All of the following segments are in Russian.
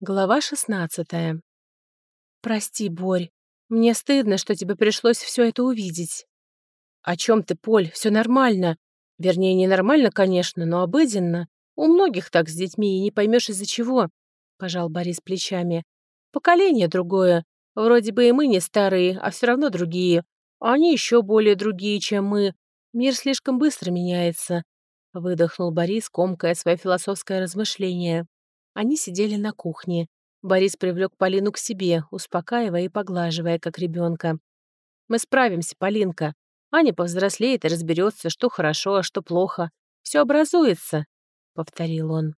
Глава шестнадцатая. «Прости, Борь. Мне стыдно, что тебе пришлось все это увидеть». «О чем ты, Поль? Все нормально. Вернее, не нормально, конечно, но обыденно. У многих так с детьми, и не поймешь из-за чего», — пожал Борис плечами. «Поколение другое. Вроде бы и мы не старые, а все равно другие. Они еще более другие, чем мы. Мир слишком быстро меняется», — выдохнул Борис, комкая свое философское размышление. Они сидели на кухне. Борис привлек Полину к себе, успокаивая и поглаживая, как ребенка. «Мы справимся, Полинка. Аня повзрослеет и разберется, что хорошо, а что плохо. Все образуется», — повторил он.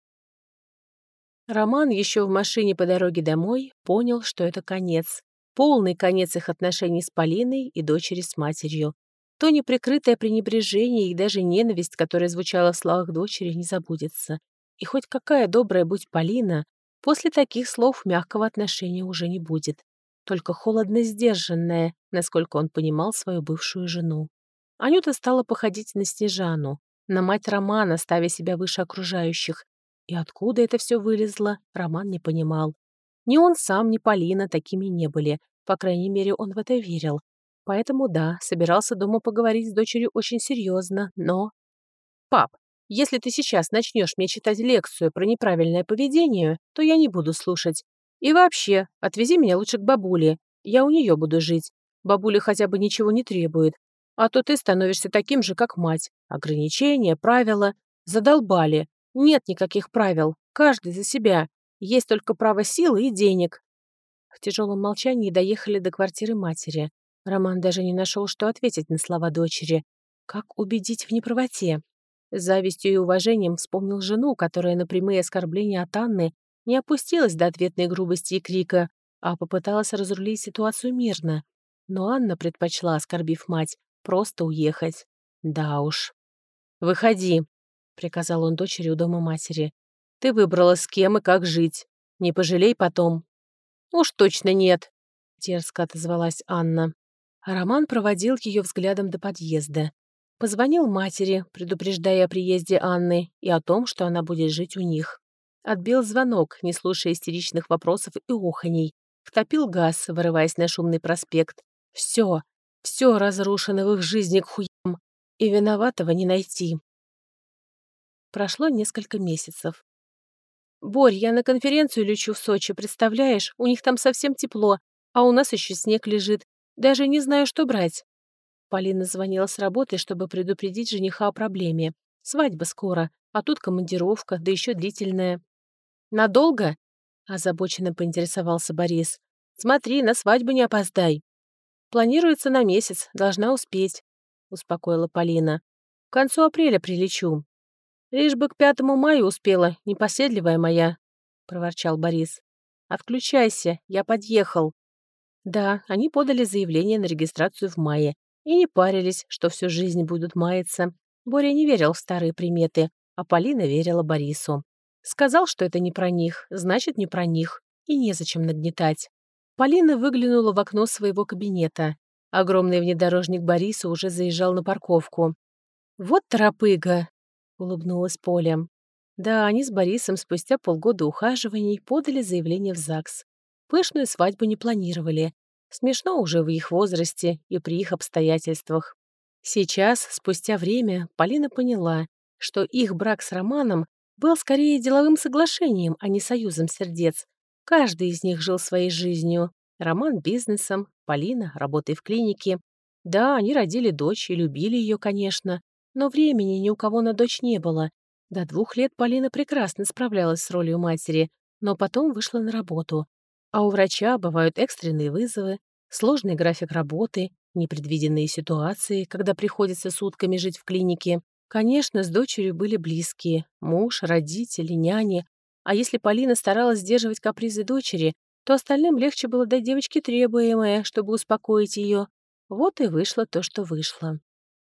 Роман еще в машине по дороге домой понял, что это конец. Полный конец их отношений с Полиной и дочери с матерью. То неприкрытое пренебрежение и даже ненависть, которая звучала в словах дочери, не забудется. И хоть какая добрая будь Полина, после таких слов мягкого отношения уже не будет. Только холодно сдержанная, насколько он понимал свою бывшую жену. Анюта стала походить на Снежану, на мать Романа, ставя себя выше окружающих. И откуда это все вылезло, Роман не понимал. Ни он сам, ни Полина такими не были. По крайней мере, он в это верил. Поэтому да, собирался дома поговорить с дочерью очень серьезно, но... «Пап, если ты сейчас начнешь мне читать лекцию про неправильное поведение, то я не буду слушать. И вообще, отвези меня лучше к бабуле. Я у нее буду жить. Бабуля хотя бы ничего не требует. А то ты становишься таким же, как мать. Ограничения, правила. Задолбали. Нет никаких правил. Каждый за себя. Есть только право силы и денег. В тяжелом молчании доехали до квартиры матери. Роман даже не нашел, что ответить на слова дочери. Как убедить в неправоте? Завистью и уважением вспомнил жену, которая на прямые оскорбления от Анны не опустилась до ответной грубости и крика, а попыталась разрулить ситуацию мирно. Но Анна предпочла, оскорбив мать, просто уехать. Да уж. «Выходи», — приказал он дочери у дома матери. «Ты выбрала, с кем и как жить. Не пожалей потом». «Уж точно нет», — дерзко отозвалась Анна. Роман проводил ее взглядом до подъезда. Позвонил матери, предупреждая о приезде Анны и о том, что она будет жить у них. Отбил звонок, не слушая истеричных вопросов и оханей. Втопил газ, вырываясь на шумный проспект. Все, все разрушено в их жизни к хуям. И виноватого не найти. Прошло несколько месяцев. «Борь, я на конференцию лечу в Сочи, представляешь? У них там совсем тепло, а у нас еще снег лежит. Даже не знаю, что брать». Полина звонила с работы, чтобы предупредить жениха о проблеме. Свадьба скоро, а тут командировка, да еще длительная. «Надолго?» – озабоченно поинтересовался Борис. «Смотри, на свадьбу не опоздай». «Планируется на месяц, должна успеть», – успокоила Полина. «К концу апреля прилечу». «Лишь бы к пятому мая успела, непоседливая моя», – проворчал Борис. «Отключайся, я подъехал». Да, они подали заявление на регистрацию в мае, и не парились, что всю жизнь будут маяться. Боря не верил в старые приметы, а Полина верила Борису. Сказал, что это не про них, значит, не про них, и незачем нагнетать. Полина выглянула в окно своего кабинета. Огромный внедорожник Бориса уже заезжал на парковку. «Вот торопыга!» — улыбнулась Поля. Да, они с Борисом спустя полгода ухаживаний подали заявление в ЗАГС. Пышную свадьбу не планировали, Смешно уже в их возрасте и при их обстоятельствах. Сейчас, спустя время, Полина поняла, что их брак с Романом был скорее деловым соглашением, а не союзом сердец. Каждый из них жил своей жизнью. Роман – бизнесом, Полина – работой в клинике. Да, они родили дочь и любили ее, конечно, но времени ни у кого на дочь не было. До двух лет Полина прекрасно справлялась с ролью матери, но потом вышла на работу. А у врача бывают экстренные вызовы, сложный график работы, непредвиденные ситуации, когда приходится сутками жить в клинике. Конечно, с дочерью были близкие – муж, родители, няни. А если Полина старалась сдерживать капризы дочери, то остальным легче было дать девочке требуемое, чтобы успокоить ее. Вот и вышло то, что вышло.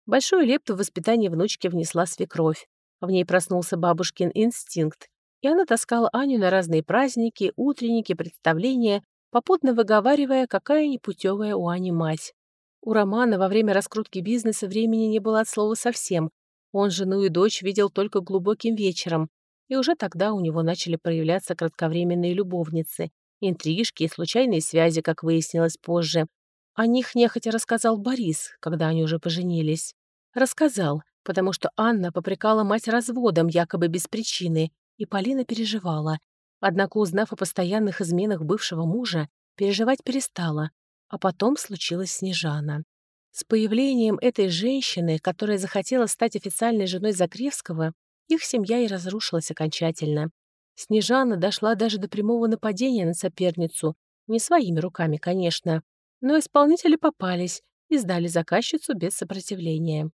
Большую лепту в воспитание внучки внесла свекровь. В ней проснулся бабушкин инстинкт, и она таскала Аню на разные праздники, утренники, представления, попутно выговаривая, какая непутевая у Ани мать. У Романа во время раскрутки бизнеса времени не было от слова совсем. Он жену и дочь видел только глубоким вечером. и уже тогда у него начали проявляться кратковременные любовницы, интрижки и случайные связи, как выяснилось позже. О них нехотя рассказал Борис, когда они уже поженились. Рассказал, потому что Анна попрекала мать разводом якобы без причины, и Полина переживала. Однако, узнав о постоянных изменах бывшего мужа, переживать перестала, а потом случилась Снежана. С появлением этой женщины, которая захотела стать официальной женой Закревского, их семья и разрушилась окончательно. Снежана дошла даже до прямого нападения на соперницу, не своими руками, конечно, но исполнители попались и сдали заказчицу без сопротивления.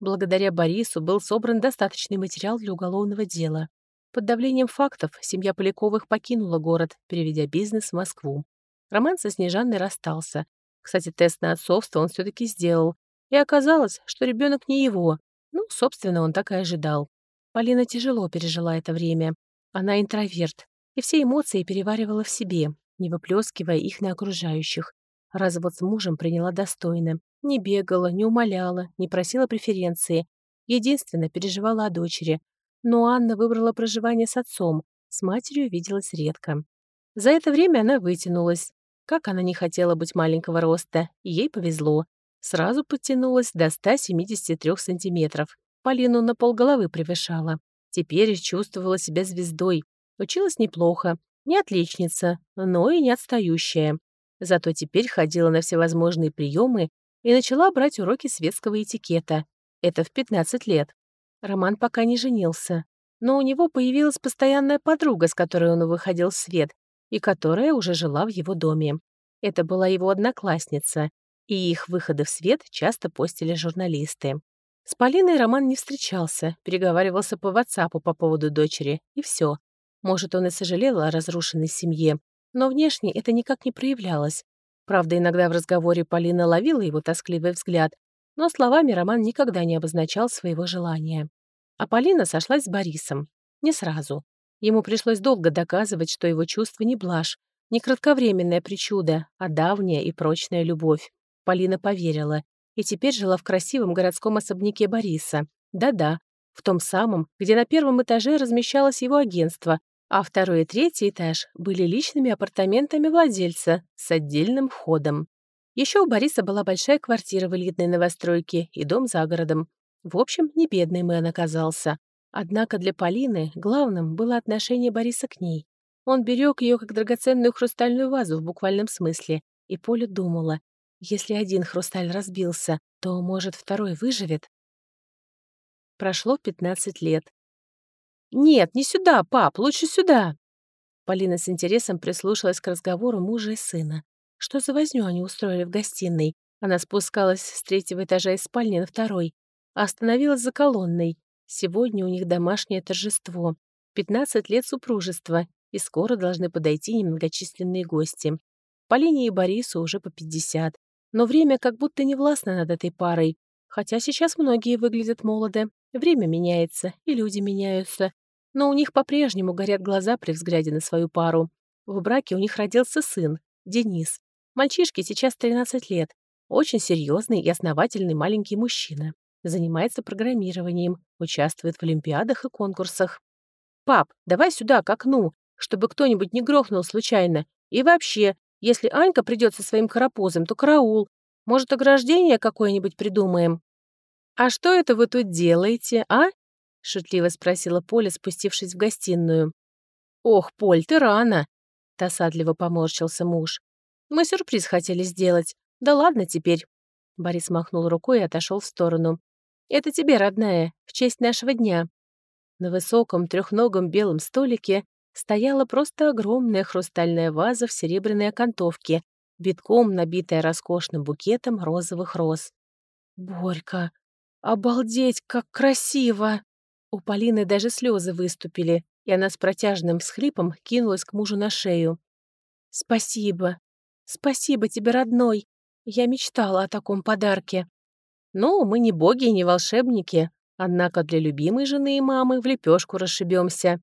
Благодаря Борису был собран достаточный материал для уголовного дела. Под давлением фактов семья Поляковых покинула город, переведя бизнес в Москву. Роман со Снежанной расстался. Кстати, тест на отцовство он все-таки сделал. И оказалось, что ребенок не его. Ну, собственно, он так и ожидал. Полина тяжело пережила это время. Она интроверт, и все эмоции переваривала в себе, не выплескивая их на окружающих. Развод с мужем приняла достойно. Не бегала, не умоляла, не просила преференции. Единственно переживала о дочери. Но Анна выбрала проживание с отцом. С матерью виделась редко. За это время она вытянулась. Как она не хотела быть маленького роста, ей повезло. Сразу подтянулась до 173 сантиметров. Полину на полголовы превышала. Теперь чувствовала себя звездой. Училась неплохо. Не отличница, но и не отстающая. Зато теперь ходила на всевозможные приемы и начала брать уроки светского этикета. Это в 15 лет. Роман пока не женился. Но у него появилась постоянная подруга, с которой он выходил в свет, и которая уже жила в его доме. Это была его одноклассница, и их выходы в свет часто постили журналисты. С Полиной Роман не встречался, переговаривался по WhatsApp по поводу дочери, и все. Может, он и сожалел о разрушенной семье, но внешне это никак не проявлялось. Правда, иногда в разговоре Полина ловила его тоскливый взгляд, но словами Роман никогда не обозначал своего желания. А Полина сошлась с Борисом. Не сразу. Ему пришлось долго доказывать, что его чувство не блажь, не кратковременная причуда, а давняя и прочная любовь. Полина поверила и теперь жила в красивом городском особняке Бориса. Да-да, в том самом, где на первом этаже размещалось его агентство, а второй и третий этаж были личными апартаментами владельца с отдельным входом. Еще у Бориса была большая квартира в элитной новостройке и дом за городом. В общем, не бедный мэн оказался. Однако для Полины главным было отношение Бориса к ней. Он берег ее как драгоценную хрустальную вазу в буквальном смысле, и Поля думала, если один хрусталь разбился, то, может, второй выживет? Прошло 15 лет. «Нет, не сюда, пап, лучше сюда!» Полина с интересом прислушалась к разговору мужа и сына. Что за возню они устроили в гостиной? Она спускалась с третьего этажа из спальни на второй, остановилась за колонной. Сегодня у них домашнее торжество. 15 лет супружества, и скоро должны подойти немногочисленные гости. Полине и Борису уже по 50. Но время как будто не властно над этой парой. Хотя сейчас многие выглядят молодо. Время меняется, и люди меняются но у них по-прежнему горят глаза при взгляде на свою пару. В браке у них родился сын, Денис. Мальчишке сейчас 13 лет. Очень серьезный и основательный маленький мужчина. Занимается программированием, участвует в олимпиадах и конкурсах. «Пап, давай сюда, к окну, чтобы кто-нибудь не грохнул случайно. И вообще, если Анька придет со своим карапузом, то караул. Может, ограждение какое-нибудь придумаем?» «А что это вы тут делаете, а?» — шутливо спросила Поля, спустившись в гостиную. «Ох, Поль, ты рано!» — досадливо поморщился муж. «Мы сюрприз хотели сделать. Да ладно теперь». Борис махнул рукой и отошел в сторону. «Это тебе, родная, в честь нашего дня». На высоком трехногом белом столике стояла просто огромная хрустальная ваза в серебряной окантовке, битком набитая роскошным букетом розовых роз. «Борька, обалдеть, как красиво!» У Полины даже слезы выступили, и она с протяжным всхлипом кинулась к мужу на шею. «Спасибо. Спасибо тебе, родной. Я мечтала о таком подарке. Ну, мы не боги и не волшебники, однако для любимой жены и мамы в лепешку расшибемся»,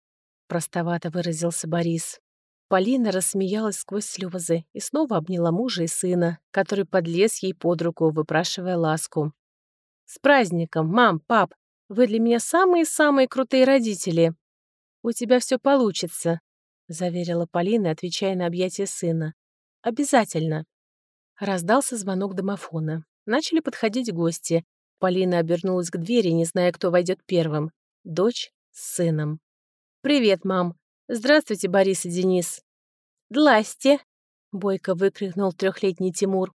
простовато выразился Борис. Полина рассмеялась сквозь слезы и снова обняла мужа и сына, который подлез ей под руку, выпрашивая ласку. «С праздником, мам, пап! Вы для меня самые-самые крутые родители!» «У тебя все получится», — заверила Полина, отвечая на объятие сына. «Обязательно». Раздался звонок домофона. Начали подходить гости. Полина обернулась к двери, не зная, кто войдет первым. Дочь с сыном. «Привет, мам. Здравствуйте, Борис и Денис». «Дласте!» — бойко выкрикнул трехлетний Тимур.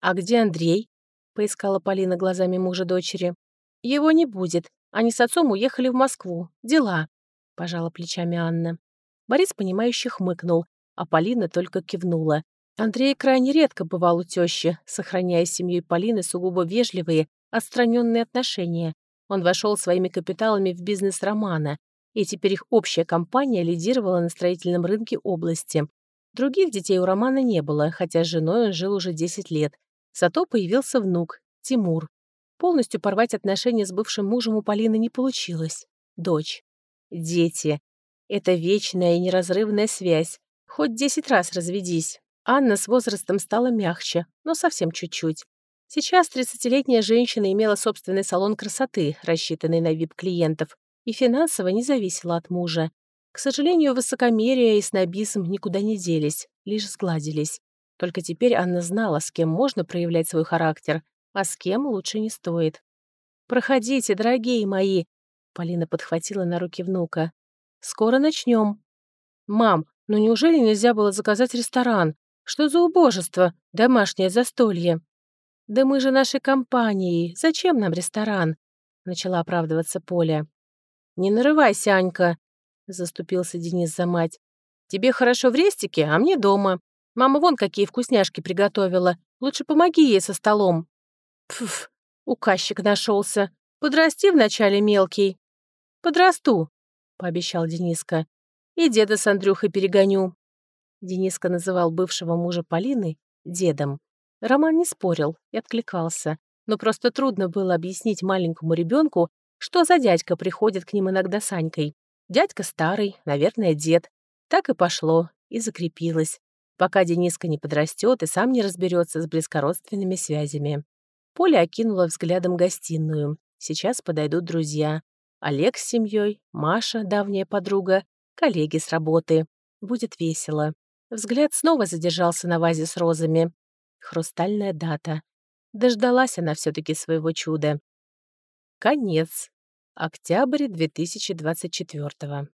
«А где Андрей?» — поискала Полина глазами мужа дочери. «Его не будет. Они с отцом уехали в Москву. Дела», — пожала плечами Анна. Борис, понимающе хмыкнул, а Полина только кивнула. Андрей крайне редко бывал у тещи, сохраняя с семьей Полины сугубо вежливые, отстраненные отношения. Он вошел своими капиталами в бизнес Романа, и теперь их общая компания лидировала на строительном рынке области. Других детей у Романа не было, хотя с женой он жил уже 10 лет. Зато появился внук, Тимур. Полностью порвать отношения с бывшим мужем у Полины не получилось. Дочь. Дети. Это вечная и неразрывная связь. Хоть 10 раз разведись. Анна с возрастом стала мягче, но совсем чуть-чуть. Сейчас 30-летняя женщина имела собственный салон красоты, рассчитанный на вип-клиентов, и финансово не зависела от мужа. К сожалению, высокомерие и снобизм никуда не делись, лишь сгладились. Только теперь Анна знала, с кем можно проявлять свой характер, а с кем лучше не стоит. «Проходите, дорогие мои!» Полина подхватила на руки внука. «Скоро начнем». «Мам, ну неужели нельзя было заказать ресторан? Что за убожество? Домашнее застолье». «Да мы же нашей компанией. Зачем нам ресторан?» Начала оправдываться Поля. «Не нарывайся, Анька», — заступился Денис за мать. «Тебе хорошо в рестике, а мне дома. Мама вон какие вкусняшки приготовила. Лучше помоги ей со столом». Пф, указчик нашелся. Подрасти вначале мелкий. Подрасту, пообещал Дениска. И деда с Андрюхой перегоню. Дениска называл бывшего мужа Полины дедом. Роман не спорил и откликался. Но просто трудно было объяснить маленькому ребенку, что за дядька приходит к ним иногда с Анькой. Дядька старый, наверное, дед. Так и пошло, и закрепилось, пока Дениска не подрастет и сам не разберется с близкородственными связями. Поля окинула взглядом гостиную. Сейчас подойдут друзья. Олег с семьей, Маша, давняя подруга, коллеги с работы. Будет весело. Взгляд снова задержался на вазе с розами. Хрустальная дата. Дождалась она все таки своего чуда. Конец. Октябрь 2024